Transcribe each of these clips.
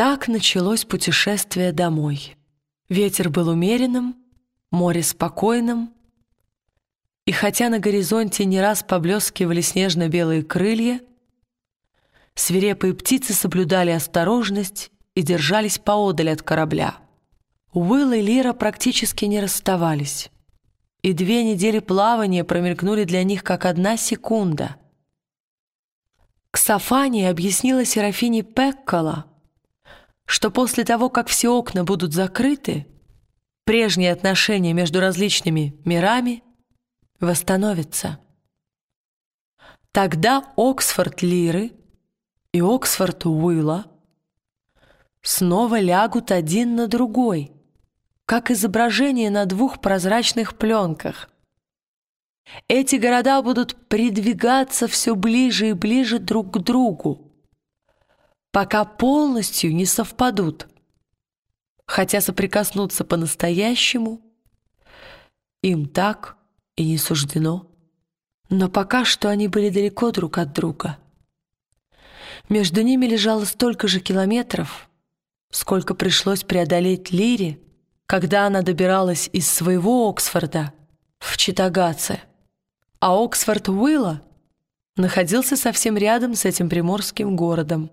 Так началось путешествие домой. Ветер был умеренным, море спокойным, и хотя на горизонте не раз поблескивали снежно-белые крылья, свирепые птицы соблюдали осторожность и держались поодаль от корабля. Уилл и Лира практически не расставались, и две недели плавания промелькнули для них как одна секунда. Ксофания объяснила Серафине Пеккола, что после того, как все окна будут закрыты, прежние отношения между различными мирами восстановятся. Тогда Оксфорд Лиры и Оксфорд Уилла снова лягут один на другой, как изображение на двух прозрачных пленках. Эти города будут придвигаться все ближе и ближе друг к другу, пока полностью не совпадут. Хотя соприкоснуться по-настоящему им так и не суждено. Но пока что они были далеко друг от друга. Между ними лежало столько же километров, сколько пришлось преодолеть Лире, когда она добиралась из своего Оксфорда в Читагаце, а Оксфорд Уилла находился совсем рядом с этим приморским городом.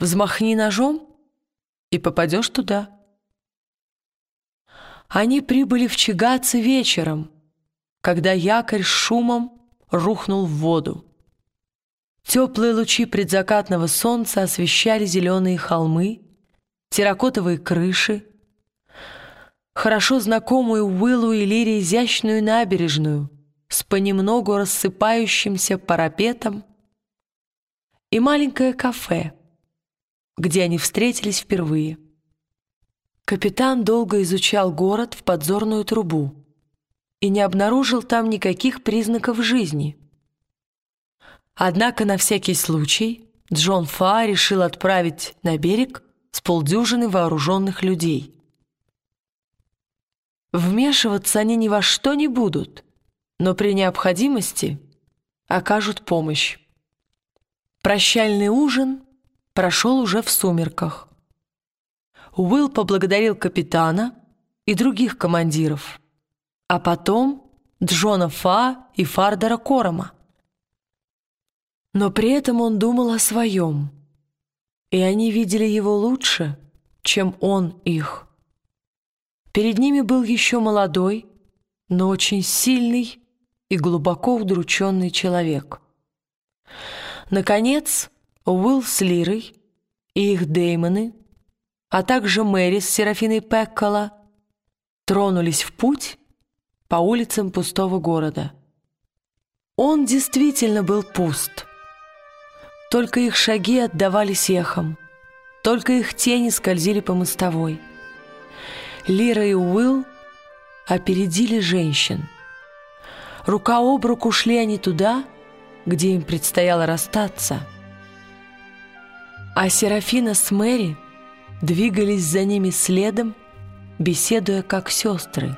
Взмахни ножом и попадешь туда. Они прибыли в Чигаце вечером, когда якорь с шумом рухнул в воду. Теплые лучи предзакатного солнца освещали зеленые холмы, терракотовые крыши, хорошо знакомую Уиллу и Лире изящную набережную с понемногу рассыпающимся парапетом и маленькое кафе — где они встретились впервые. Капитан долго изучал город в подзорную трубу и не обнаружил там никаких признаков жизни. Однако на всякий случай Джон Фа решил отправить на берег с полдюжины вооруженных людей. Вмешиваться они ни во что не будут, но при необходимости окажут помощь. Прощальный ужин прошел уже в сумерках. Уилл поблагодарил капитана и других командиров, а потом Джона Фа и Фардера Корома. Но при этом он думал о своем, и они видели его лучше, чем он их. Перед ними был еще молодой, но очень сильный и глубоко удрученный человек. Наконец, Уилл с Лирой и их Деймоны, а также Мэри с Серафиной Пеккола тронулись в путь по улицам пустого города. Он действительно был пуст. Только их шаги отдавались эхом, только их тени скользили по мостовой. Лира и Уилл опередили женщин. Рука об руку шли они туда, где им предстояло расстаться — а Серафина с Мэри двигались за ними следом, беседуя как сестры.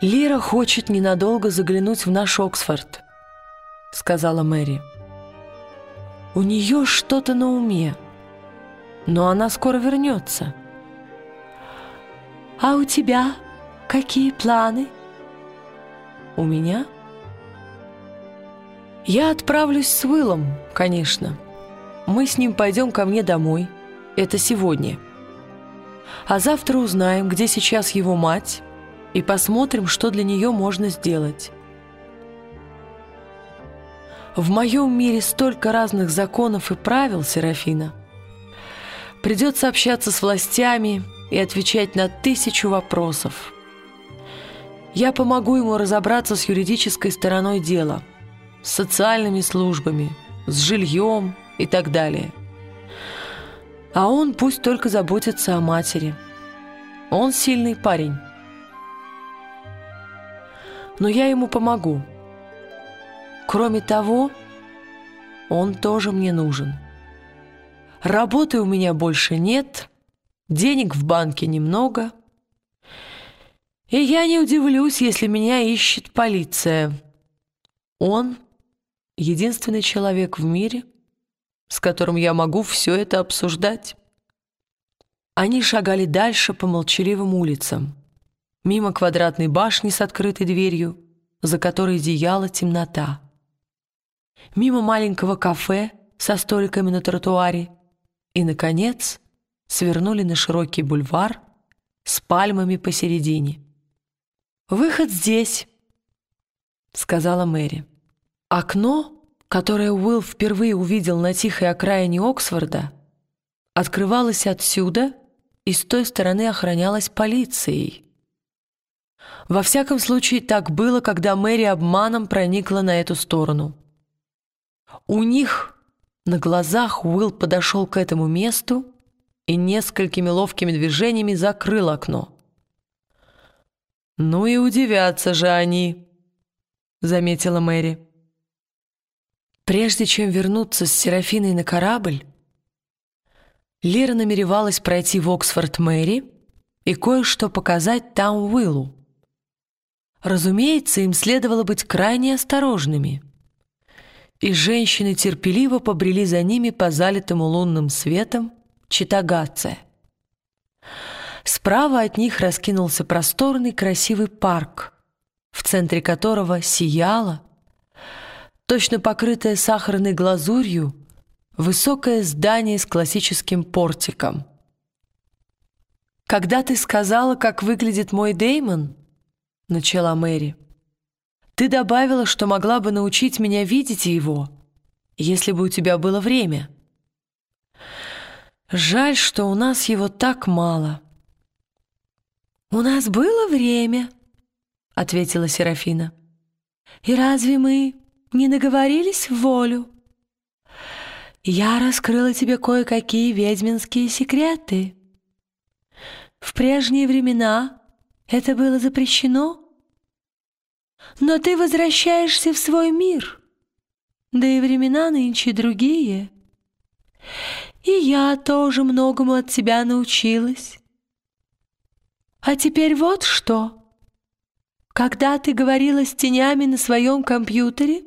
«Лира хочет ненадолго заглянуть в наш Оксфорд», — сказала Мэри. «У нее что-то на уме, но она скоро вернется». «А у тебя какие планы?» «У меня?» «Я отправлюсь с Уиллом, конечно. Мы с ним пойдем ко мне домой. Это сегодня. А завтра узнаем, где сейчас его мать, и посмотрим, что для нее можно сделать. В моем мире столько разных законов и правил, Серафина. Придется общаться с властями и отвечать на тысячу вопросов. Я помогу ему разобраться с юридической стороной дела – с социальными службами, с жильем и так далее. А он пусть только заботится о матери. Он сильный парень. Но я ему помогу. Кроме того, он тоже мне нужен. Работы у меня больше нет, денег в банке немного. И я не удивлюсь, если меня ищет полиция. Он единственный человек в мире, с которым я могу все это обсуждать». Они шагали дальше по молчаливым улицам, мимо квадратной башни с открытой дверью, за которой зияла темнота, мимо маленького кафе со столиками на тротуаре и, наконец, свернули на широкий бульвар с пальмами посередине. «Выход здесь», — сказала Мэри. Окно, которое Уилл впервые увидел на тихой окраине Оксфорда, открывалось отсюда и с той стороны охранялось полицией. Во всяком случае, так было, когда Мэри обманом проникла на эту сторону. У них на глазах Уилл подошел к этому месту и несколькими ловкими движениями закрыл окно. «Ну и удивятся же они», — заметила Мэри. Прежде чем вернуться с Серафиной на корабль, Лира намеревалась пройти в Оксфорд Мэри и кое-что показать там Уиллу. Разумеется, им следовало быть крайне осторожными. И женщины терпеливо побрели за ними по залитому лунным светом Читагация. Справа от них раскинулся просторный красивый парк, в центре которого сияло, точно покрытое сахарной глазурью, высокое здание с классическим портиком. «Когда ты сказала, как выглядит мой Деймон?» — начала Мэри. «Ты добавила, что могла бы научить меня видеть его, если бы у тебя было время. Жаль, что у нас его так мало». «У нас было время», — ответила Серафина. «И разве мы не наговорились в волю? Я раскрыла тебе кое-какие ведьминские секреты. В прежние времена это было запрещено, но ты возвращаешься в свой мир, да и времена нынче другие. И я тоже многому от тебя научилась». А теперь вот что. Когда ты говорила с тенями на своем компьютере,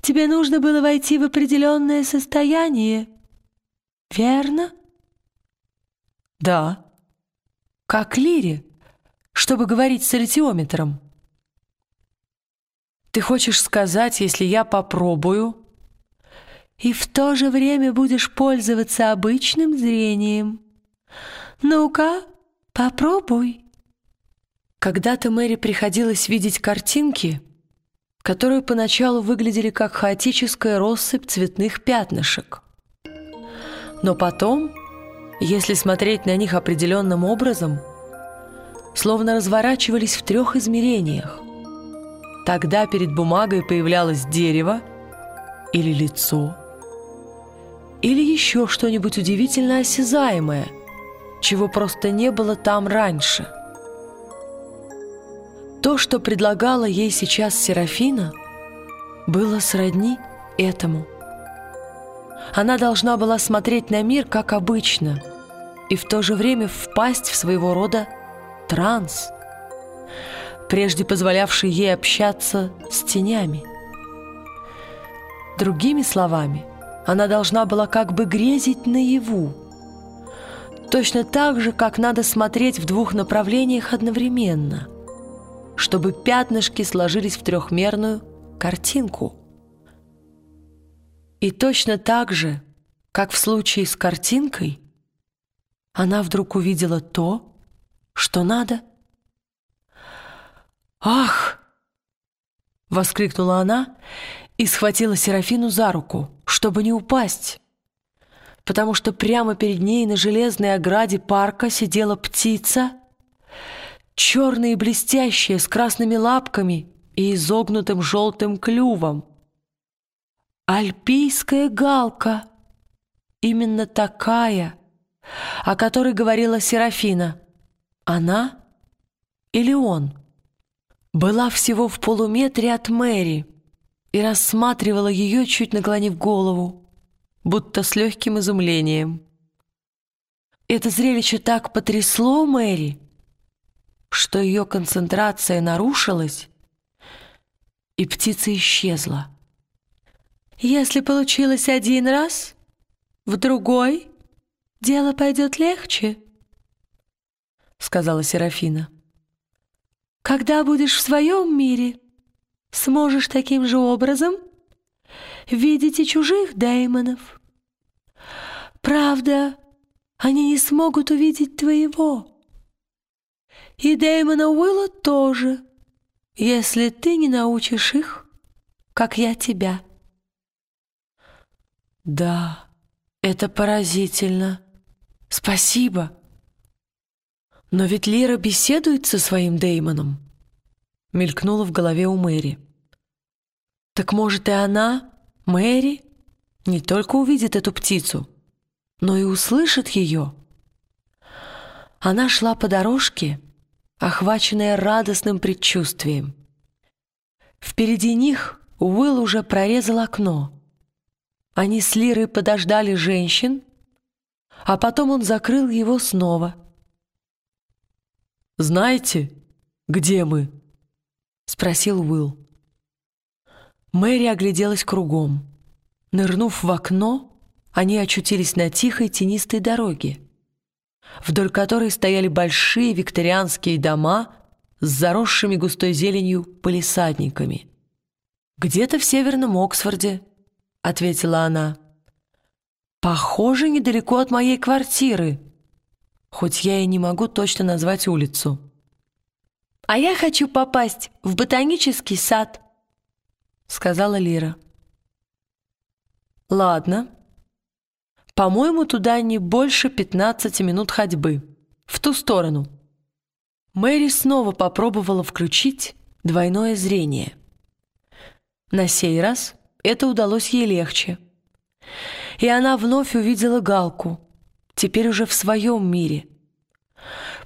тебе нужно было войти в определенное состояние, верно? Да. Как Лире, чтобы говорить с ретиометром. Ты хочешь сказать, если я попробую, и в то же время будешь пользоваться обычным зрением? Ну-ка, Попробуй. Когда-то Мэри приходилось видеть картинки, которые поначалу выглядели как хаотическая россыпь цветных пятнышек. Но потом, если смотреть на них определенным образом, словно разворачивались в трех измерениях. Тогда перед бумагой появлялось дерево или лицо, или еще что-нибудь удивительно осязаемое – чего просто не было там раньше. То, что предлагала ей сейчас Серафина, было сродни этому. Она должна была смотреть на мир, как обычно, и в то же время впасть в своего рода транс, прежде позволявший ей общаться с тенями. Другими словами, она должна была как бы грезить наяву, Точно так же, как надо смотреть в двух направлениях одновременно, чтобы пятнышки сложились в трехмерную картинку. И точно так же, как в случае с картинкой, она вдруг увидела то, что надо. «Ах!» — воскликнула она и схватила Серафину за руку, чтобы не упасть потому что прямо перед ней на железной ограде парка сидела птица, черная и блестящая, с красными лапками и изогнутым желтым клювом. Альпийская галка, именно такая, о которой говорила Серафина. Она или он? Была всего в полуметре от Мэри и рассматривала ее, чуть наклонив голову будто с легким изумлением. Это зрелище так потрясло Мэри, что ее концентрация нарушилась, и птица исчезла. Если получилось один раз, в другой дело пойдет легче, сказала Серафина. Когда будешь в своем мире, сможешь таким же образом видеть и чужих демонов. Правда, они не смогут увидеть твоего. И Дэймона Уилла тоже, если ты не научишь их, как я тебя. Да, это поразительно. Спасибо. Но ведь Лира беседует со своим Дэймоном. Мелькнула в голове у Мэри. Так может и она, Мэри, не только увидит эту птицу, но и услышит ее. Она шла по дорожке, охваченная радостным предчувствием. Впереди них Уилл уже прорезал окно. Они с Лирой подождали женщин, а потом он закрыл его снова. «Знаете, где мы?» — спросил Уилл. Мэри огляделась кругом. Нырнув в окно, они очутились на тихой тенистой дороге, вдоль которой стояли большие викторианские дома с заросшими густой зеленью полисадниками. «Где-то в северном Оксфорде», — ответила она. «Похоже, недалеко от моей квартиры, хоть я и не могу точно назвать улицу». «А я хочу попасть в ботанический сад», — сказала Лира. «Ладно», по-моему, туда не больше 15 минут ходьбы. В ту сторону. Мэри снова попробовала включить двойное зрение. На сей раз это удалось ей легче. И она вновь увидела галку, теперь уже в своем мире.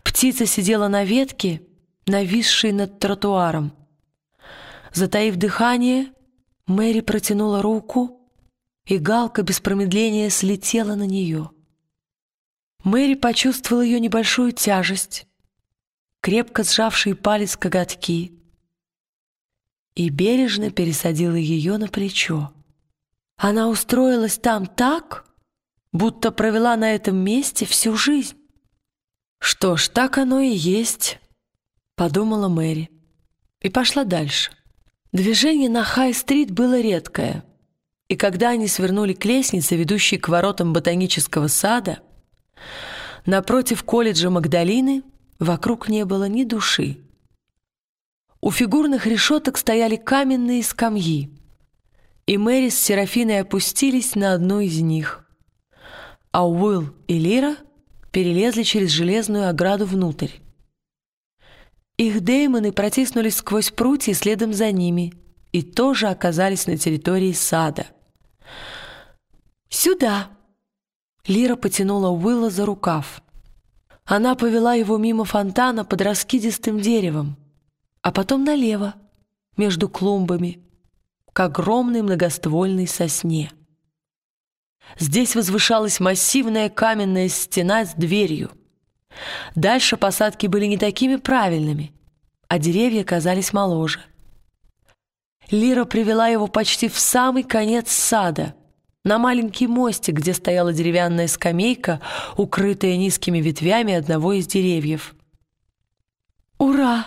Птица сидела на ветке, нависшей над тротуаром. Затаив дыхание, Мэри протянула руку и Галка без промедления слетела на нее. Мэри почувствовала ее небольшую тяжесть, крепко сжавшие палец коготки, и бережно пересадила ее на плечо. Она устроилась там так, будто провела на этом месте всю жизнь. «Что ж, так оно и есть», — подумала Мэри, и пошла дальше. Движение на Хай-стрит было редкое — и когда они свернули к лестнице, ведущей к воротам ботанического сада, напротив колледжа Магдалины вокруг не было ни души. У фигурных решеток стояли каменные скамьи, и Мэри с Серафиной опустились на одну из них, а Уилл и Лира перелезли через железную ограду внутрь. Их деймоны протиснулись сквозь прутья следом за ними и тоже оказались на территории сада. «Сюда!» Лира потянула Уилла за рукав. Она повела его мимо фонтана под раскидистым деревом, а потом налево, между клумбами, к огромной многоствольной сосне. Здесь возвышалась массивная каменная стена с дверью. Дальше посадки были не такими правильными, а деревья казались моложе. Лира привела его почти в самый конец сада — на маленький мостик, где стояла деревянная скамейка, укрытая низкими ветвями одного из деревьев. «Ура!»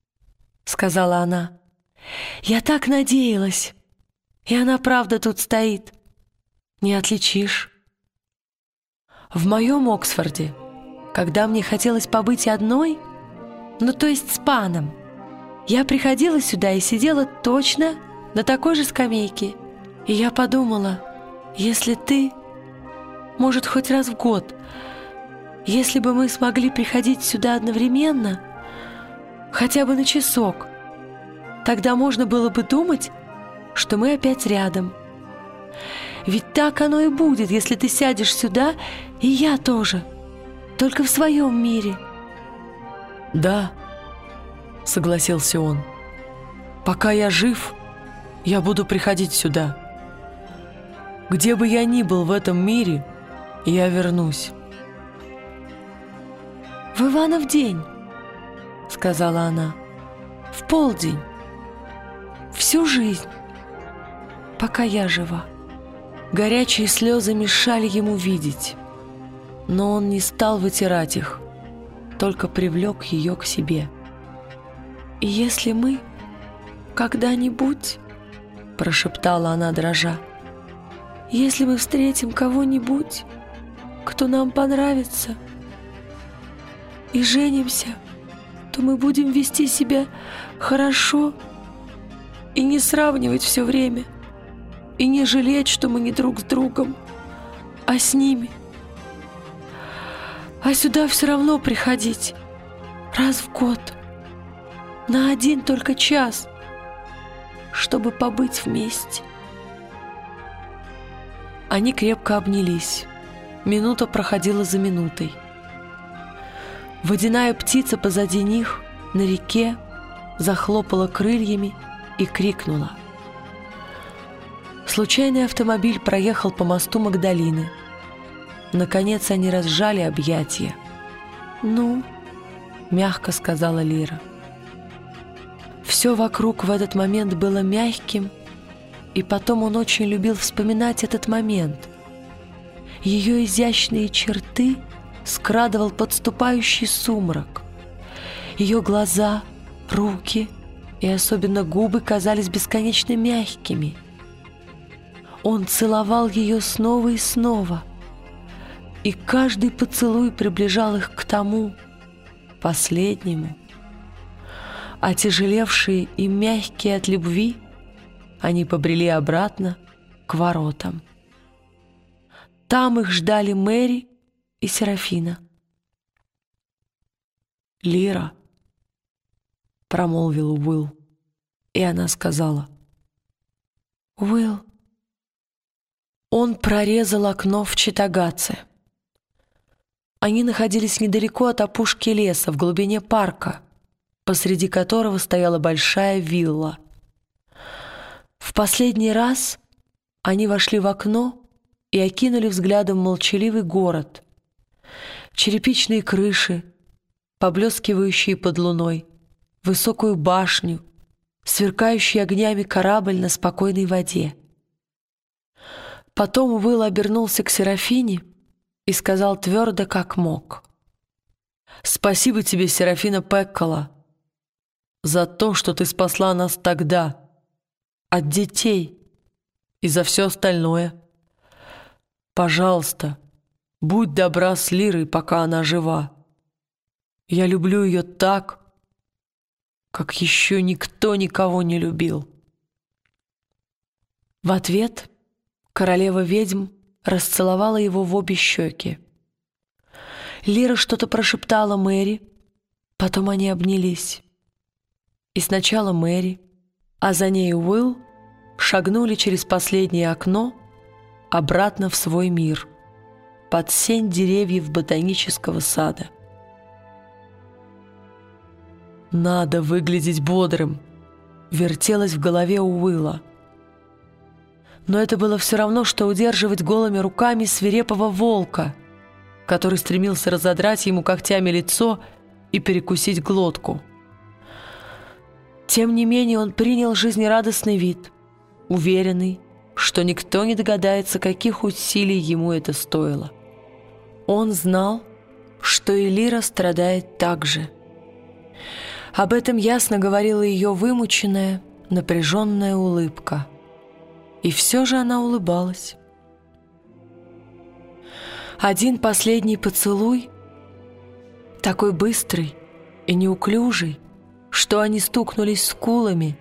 — сказала она. «Я так надеялась! И она правда тут стоит. Не отличишь». В моем Оксфорде, когда мне хотелось побыть одной, ну то есть с паном, я приходила сюда и сидела точно на такой же скамейке. И я подумала, если ты, может, хоть раз в год, если бы мы смогли приходить сюда одновременно, хотя бы на часок, тогда можно было бы думать, что мы опять рядом. Ведь так оно и будет, если ты сядешь сюда, и я тоже, только в своем мире. «Да», — согласился он, — «пока я жив, я буду приходить сюда». Где бы я ни был в этом мире, я вернусь. «В Иванов день», — сказала она, — «в полдень, всю жизнь». пока я жива. Горячие слезы мешали ему видеть, но он не стал вытирать их, только привлек ее к себе. «И если мы когда-нибудь...» — прошептала она, дрожа. «Если мы встретим кого-нибудь, кто нам понравится, и женимся, то мы будем вести себя хорошо и не сравнивать все время, и не жалеть, что мы не друг с другом, а с ними. А сюда все равно приходить раз в год, на один только час, чтобы побыть вместе. Они крепко обнялись. Минута проходила за минутой. Водяная птица позади них на реке захлопала крыльями и крикнула. Случайный автомобиль проехал по мосту Магдалины. Наконец они разжали объятия. «Ну?» — мягко сказала Лира. Все вокруг в этот момент было мягким, и потом он очень любил вспоминать этот момент. Ее изящные черты скрадывал подступающий сумрак. Ее глаза, руки и особенно губы казались бесконечно мягкими. Он целовал ее снова и снова, и каждый поцелуй приближал их к тому, последнему. Отяжелевшие и мягкие от любви, они побрели обратно к воротам. Там их ждали Мэри и Серафина. «Лира», — промолвил Уилл, и она сказала, «Уилл». Он прорезал окно в Читагаце. Они находились недалеко от опушки леса, в глубине парка, посреди которого стояла большая вилла. Последний раз они вошли в окно и окинули взглядом молчаливый город — черепичные крыши, поблескивающие под луной, высокую башню, сверкающий огнями корабль на спокойной воде. Потом Уилл обернулся к Серафине и сказал твердо, как мог. «Спасибо тебе, Серафина Пеккола, за то, что ты спасла нас тогда, от детей и за все остальное. Пожалуйста, Будь добра с Лирой, пока она жива. Я люблю ее так, как еще никто никого не любил. В ответ королева-ведьм расцеловала его в обе щеки. Лира что-то прошептала Мэри, потом они обнялись. И сначала Мэри, а за ней Уилл шагнули через последнее окно обратно в свой мир — под сень деревьев ботанического сада. «Надо выглядеть бодрым», — вертелось в голове у Уилла. Но это было все равно, что удерживать голыми руками свирепого волка, который стремился разодрать ему когтями лицо и перекусить глотку. Тем не менее он принял жизнерадостный вид, уверенный, что никто не догадается, каких усилий ему это стоило. Он знал, что Элира страдает так же. Об этом ясно говорила ее вымученная, напряженная улыбка. И все же она улыбалась. Один последний поцелуй, такой быстрый и неуклюжий, что они стукнулись скулами,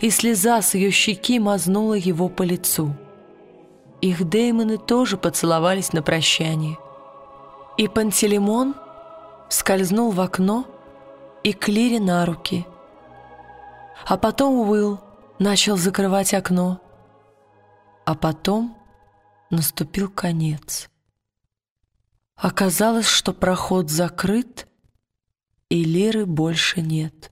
и слеза с ее щеки мазнула его по лицу. Их Деймоны тоже поцеловались на прощание. И Пантелеймон скользнул в окно и Клире на руки. А потом Уилл начал закрывать окно. А потом наступил конец. Оказалось, что проход закрыт, и Лиры больше нет.